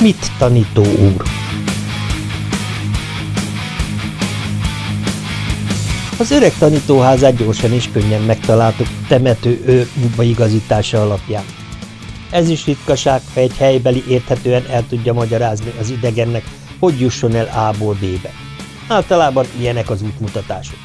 Schmidt tanító úr Az öreg tanítóházát gyorsan és könnyen megtaláltuk temető ő igazítása alapján. Ez is ritkaság, ha egy helybeli érthetően el tudja magyarázni az idegennek, hogy jusson el A-ból B-be. Általában ilyenek az útmutatások.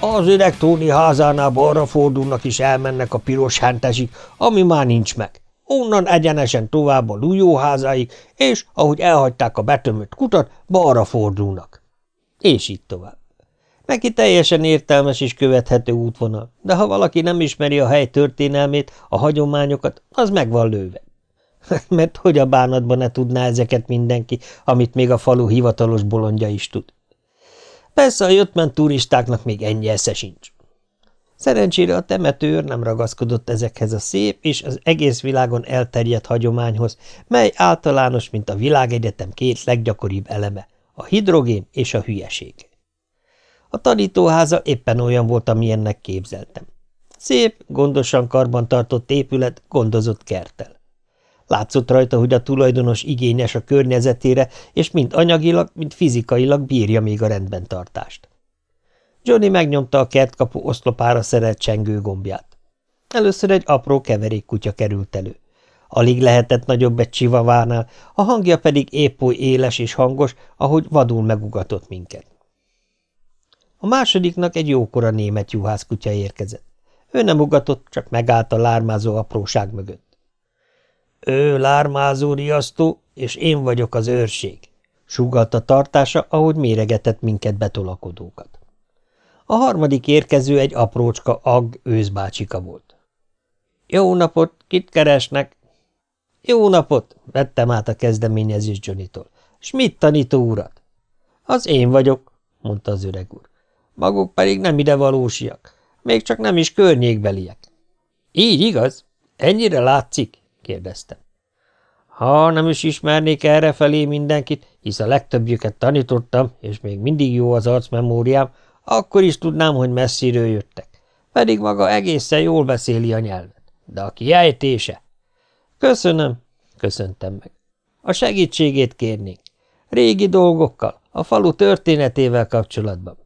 Az öreg Tóni házánál balra fordulnak és elmennek a piros hántásig, ami már nincs meg. Onnan egyenesen tovább a Lujó házáig, és ahogy elhagyták a betömött kutat, balra fordulnak. És így tovább. Neki teljesen értelmes és követhető útvonal, de ha valaki nem ismeri a hely történelmét, a hagyományokat, az meg van lőve. Mert hogy a bánatban ne tudná ezeket mindenki, amit még a falu hivatalos bolondja is tud. Persze a jöttment turistáknak még ennyi esze sincs. Szerencsére a temetőr nem ragaszkodott ezekhez a szép és az egész világon elterjedt hagyományhoz, mely általános, mint a világegyetem két leggyakoribb eleme, a hidrogén és a hülyeség. A tanítóháza éppen olyan volt, amilyennek képzeltem. Szép, gondosan karban tartott épület, gondozott kertel. Látszott rajta, hogy a tulajdonos igényes a környezetére, és mind anyagilag, mind fizikailag bírja még a rendben tartást. Johnny megnyomta a kertkapu oszlopára szerelt csengő gombját. Először egy apró keverékkutya került elő. Alig lehetett nagyobb egy csivavánál, a hangja pedig épp oly éles és hangos, ahogy vadul megugatott minket. A másodiknak egy jókora német juhászkutya érkezett. Ő nem ugatott, csak megállt a lármázó apróság mögött. Ő lármázó riasztó, és én vagyok az őrség, sugalta tartása, ahogy méregetett minket betolakodókat. A harmadik érkező egy aprócska ag őzbácsika volt. Jó napot, kit keresnek? Jó napot, vettem át a kezdeményezés Johnny-tól. Schmidt tanító urat. Az én vagyok, mondta az öreg úr maguk pedig nem ide valósiak, még csak nem is környékbeliek. Így igaz? Ennyire látszik? kérdeztem. Ha nem is ismernék errefelé mindenkit, hisz a legtöbbjüket tanítottam, és még mindig jó az arcmemóriám, akkor is tudnám, hogy messziről jöttek. Pedig maga egészen jól beszéli a nyelvet. De a kiejtése? Köszönöm, köszöntem meg. A segítségét kérnék. Régi dolgokkal, a falu történetével kapcsolatban.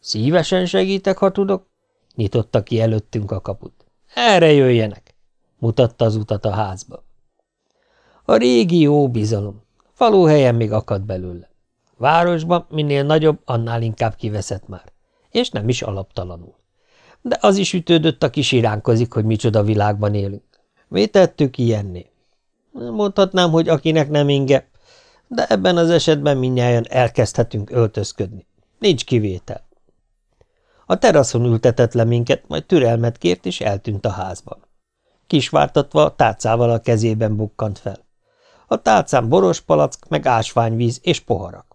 Szívesen segítek, ha tudok? Nyitotta ki előttünk a kaput. Erre jöjjenek, mutatta az utat a házba. A régi jó bizalom. Faluhelyen még akad belőle. Városban minél nagyobb, annál inkább kiveszett már. És nem is alaptalanul. De az is ütődött, aki siránkozik, hogy micsoda világban élünk. Mi tettük ilyenné? Mondhatnám, hogy akinek nem inge, de ebben az esetben mindnyáján elkezdhetünk öltözködni. Nincs kivétel. A teraszon ültetett le minket, majd türelmet kért, és eltűnt a házban. Kisvártatva tálcával a kezében bukkant fel. A tálcán boros palack, meg ásványvíz és poharak.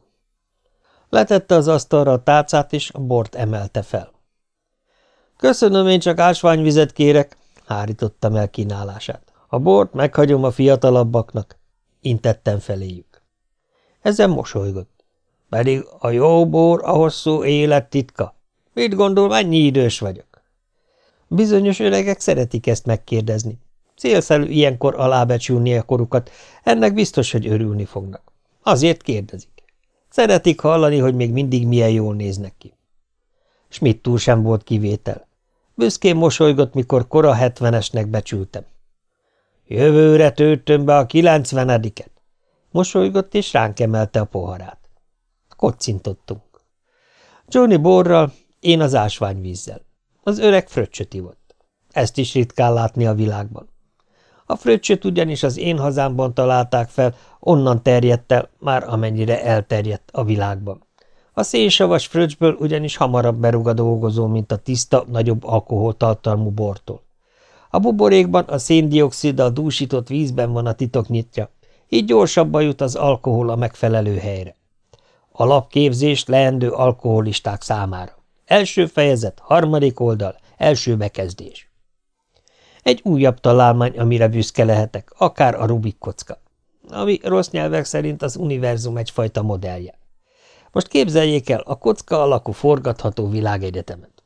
Letette az asztalra a tálcát, és a bort emelte fel. Köszönöm, én csak ásványvizet kérek, hárítottam el kínálását. A bort meghagyom a fiatalabbaknak, intettem feléjük. Ezen mosolygott. Pedig a jó bor a hosszú élet titka. Mit gondol, mennyi idős vagyok? Bizonyos öregek szeretik ezt megkérdezni. Célszerű ilyenkor alábecsülni a korukat, ennek biztos, hogy örülni fognak. Azért kérdezik. Szeretik hallani, hogy még mindig milyen jól néznek ki. Schmidt túl sem volt kivétel. Büszkén mosolygott, mikor kora hetvenesnek becsültem. Jövőre töltöm be a kilencvenediket. Mosolygott, és ránk emelte a poharát. Kocintottunk. Johnny borral, én az ásványvízzel. Az öreg fröccsöt ivott. Ezt is ritkán látni a világban. A fröccsöt ugyanis az én hazámban találták fel, onnan terjedt el, már amennyire elterjedt a világban. A szénsavas fröccsből ugyanis hamarabb berúg a dolgozó, mint a tiszta, nagyobb alkoholtartalmú bortól. A buborékban a a dúsított vízben van a titoknyitja, így gyorsabban jut az alkohol a megfelelő helyre. Alapképzést leendő alkoholisták számára. Első fejezet, harmadik oldal, első bekezdés. Egy újabb találmány, amire büszke lehetek, akár a Rubik kocka, ami rossz nyelvek szerint az univerzum egyfajta modellje. Most képzeljék el a kocka alakú forgatható világegyetemet.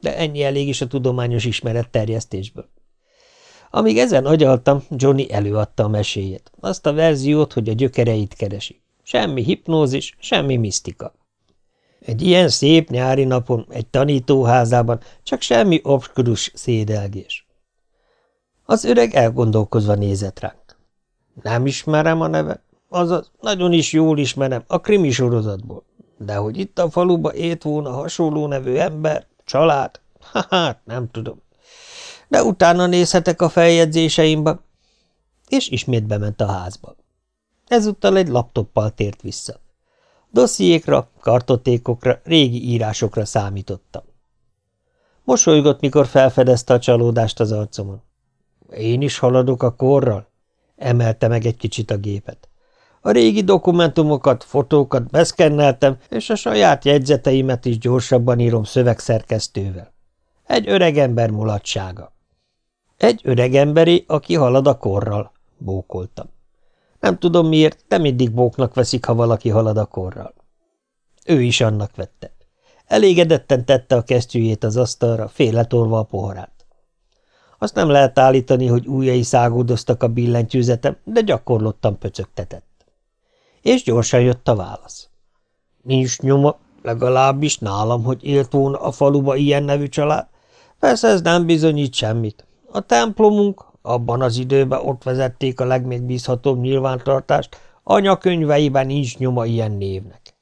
De ennyi elég is a tudományos ismeret terjesztésből. Amíg ezen agyaltam, Johnny előadta a meséjét, azt a verziót, hogy a gyökereit keresi. Semmi hipnózis, semmi misztika. Egy ilyen szép nyári napon, egy tanítóházában csak semmi obskurus szédelgés. Az öreg elgondolkozva nézett ránk. Nem ismerem a neve, azaz nagyon is jól ismerem a krimi sorozatból, de hogy itt a faluba ét volna hasonló nevű ember, család, hát nem tudom. De utána nézhetek a feljegyzéseimbe, és ismét bement a házba. Ezúttal egy laptoppal tért vissza. Dossziékra, kartotékokra, régi írásokra számítottam. Mosolygott, mikor felfedezte a csalódást az arcomon. Én is haladok a korral? Emelte meg egy kicsit a gépet. A régi dokumentumokat, fotókat beszkenneltem, és a saját jegyzeteimet is gyorsabban írom szövegszerkesztővel. Egy öregember mulatsága. Egy öregemberi, aki halad a korral, bókoltam. Nem tudom miért, de mindig bóknak veszik, ha valaki halad a korral. Ő is annak vette. Elégedetten tette a kesztyűjét az asztalra, félretorva a poharát. Azt nem lehet állítani, hogy ujjai szágódoztak a billentyűzetem, de gyakorlottan pöcögtetett. És gyorsan jött a válasz. Nincs nyoma, legalábbis nálam, hogy élt volna a faluba ilyen nevű család. Persze ez nem bizonyít semmit. A templomunk, abban az időben ott vezették a legmegbízhatóbb nyilvántartást, anyakönyveiben nincs nyoma ilyen névnek.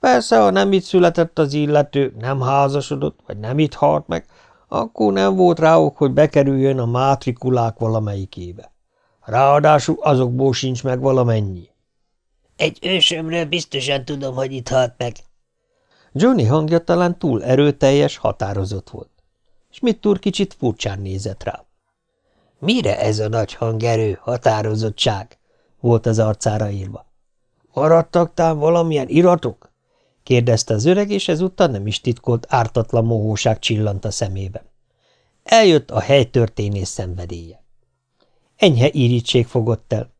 Persze, ha nem itt született az illető, nem házasodott, vagy nem itt halt meg, akkor nem volt rá ok, hogy bekerüljön a mátrikulák valamelyikébe. Ráadásul azokból sincs meg valamennyi. Egy ősömről biztosan tudom, hogy itt halt meg. Johnny hangja talán túl erőteljes, határozott volt. Schmidt úr kicsit furcsán nézett rá. Mire ez a nagy hangerő, határozottság? volt az arcára írva. Maradtak tám valamilyen iratok? Kérdezte az öreg, és ezúttal nem is titkolt ártatlan mohóság csillant a szemében. Eljött a helytörténész szenvedélye. Enyhe irítség fogott el.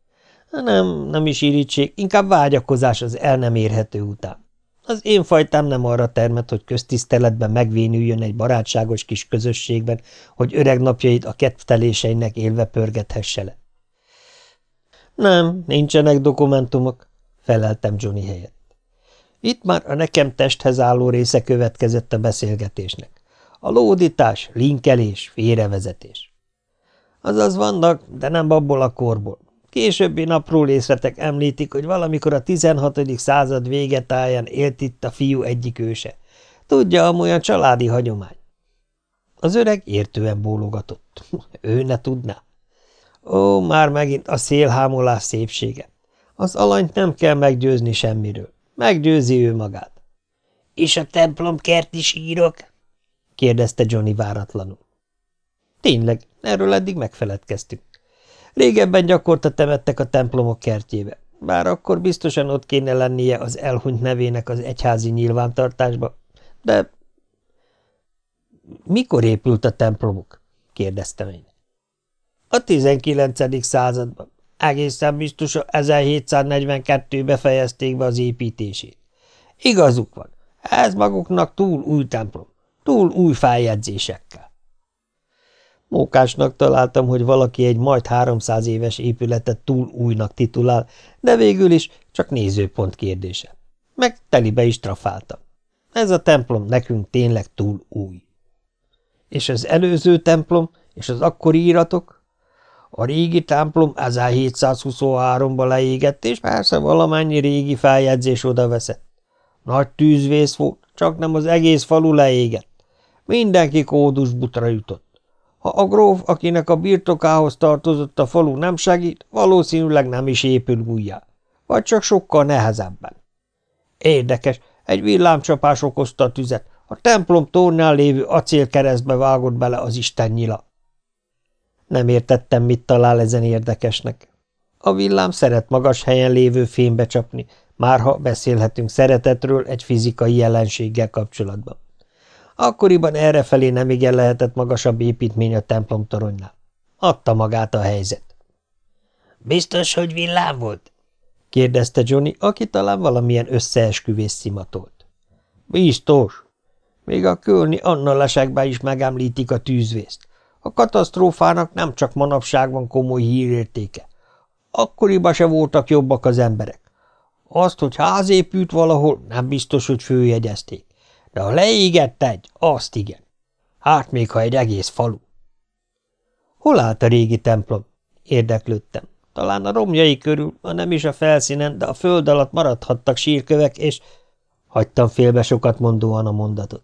Nem, nem is irítség, inkább vágyakozás az el nem érhető után. Az én fajtám nem arra termet, hogy köztiszteletben megvénüljön egy barátságos kis közösségben, hogy öreg napjait a ketteléseinek élve pörgethesse le. Nem, nincsenek dokumentumok, feleltem Johnny helyett. Itt már a nekem testhez álló része következett a beszélgetésnek. A lódítás, linkelés, félrevezetés. Azaz vannak, de nem abból a korból. Későbbi napról részletek említik, hogy valamikor a 16. század végetáján élt itt a fiú egyik őse. Tudja, amolyan családi hagyomány. Az öreg értően bólogatott. ő ne tudná. Ó, már megint a szélhámolás szépsége. Az alanyt nem kell meggyőzni semmiről. Meggyőzi ő magát. – És a templom kert is írok? – kérdezte Johnny váratlanul. Tényleg, erről eddig megfeledkeztünk. Régebben gyakorta temettek a templomok kertjébe, bár akkor biztosan ott kéne lennie az elhunyt nevének az egyházi nyilvántartásba, de... Mikor épült a templomuk? kérdeztem én. A 19. században. Egészen biztos 1742-be fejezték be az építését. Igazuk van, ez maguknak túl új templom, túl új feljegyzésekkel. Mókásnak találtam, hogy valaki egy majd 300 éves épületet túl újnak titulál, de végül is csak nézőpont kérdése. Meg telibe is trafáltam. Ez a templom nekünk tényleg túl új. És az előző templom, és az akkori íratok? A régi templom 1723-ba leégett, és persze valamennyi régi feljegyzés oda veszett. Nagy tűzvész volt, csak nem az egész falu leégett. Mindenki kódusbutra jutott. Ha a gróf, akinek a birtokához tartozott a falu nem segít, valószínűleg nem is épül újjá, vagy csak sokkal nehezebben. Érdekes, egy villámcsapás okozta a tüzet, a templom tornán lévő acélkeresztbe vágott bele az Isten nyila. Nem értettem, mit talál ezen érdekesnek. A villám szeret magas helyen lévő fénybe csapni, márha beszélhetünk szeretetről egy fizikai jelenséggel kapcsolatban. Akkoriban errefelé nem igen lehetett magasabb építmény a templom toronynál. Adta magát a helyzet. – Biztos, hogy villám volt? – kérdezte Johnny, aki talán valamilyen összeesküvés szimatolt. – Biztos. Még a kölni annalaságban is megemlítik a tűzvészt. A katasztrófának nem csak manapság van komoly hírértéke. Akkoriban se voltak jobbak az emberek. Azt, hogy ház épült valahol, nem biztos, hogy főjegyezték. De ha leégett egy, azt igen. Hát még, ha egy egész falu. Hol állt a régi templom? Érdeklődtem. Talán a romjai körül, ha nem is a felszínen, de a föld alatt maradhattak sírkövek, és... Hagytam félbe sokat mondóan a mondatot.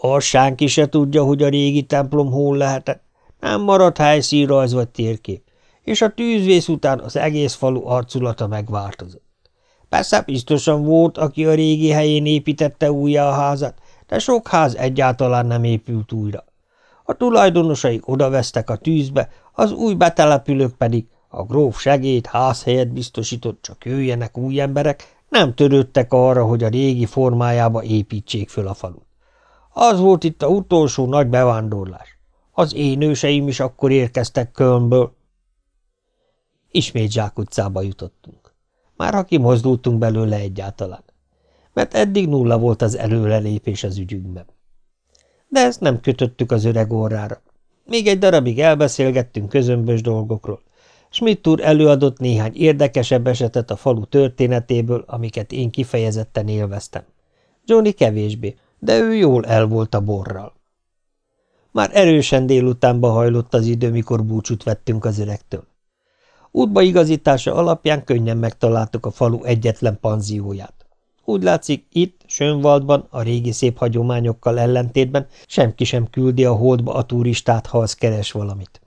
Orsánk is se tudja, hogy a régi templom hol lehetett. Nem maradt helyszínrajz vagy térkép, és a tűzvész után az egész falu arculata megváltozott. Persze biztosan volt, aki a régi helyén építette újra a házat, de sok ház egyáltalán nem épült újra. A tulajdonosaik odavesztek a tűzbe, az új betelepülők pedig, a gróf segéd házhelyet biztosított, csak jöjjenek új emberek, nem törődtek arra, hogy a régi formájába építsék föl a falut. Az volt itt a utolsó nagy bevándorlás. Az én őseim is akkor érkeztek Kölnből. Ismét zsákutcába jutottunk. Már ha kimozdultunk belőle egyáltalán. Mert eddig nulla volt az előrelépés az ügyünkben. De ezt nem kötöttük az öreg orrára. Még egy darabig elbeszélgettünk közömbös dolgokról. Schmidt úr előadott néhány érdekesebb esetet a falu történetéből, amiket én kifejezetten élveztem. Johnny kevésbé, de ő jól el volt a borral. Már erősen délutánba hajlott az idő, mikor búcsút vettünk az öregtől. Útbaigazítása alapján könnyen megtaláltuk a falu egyetlen panzióját. Úgy látszik, itt, Sönvaldban, a régi szép hagyományokkal ellentétben senki sem küldi a holdba a turistát, ha az keres valamit.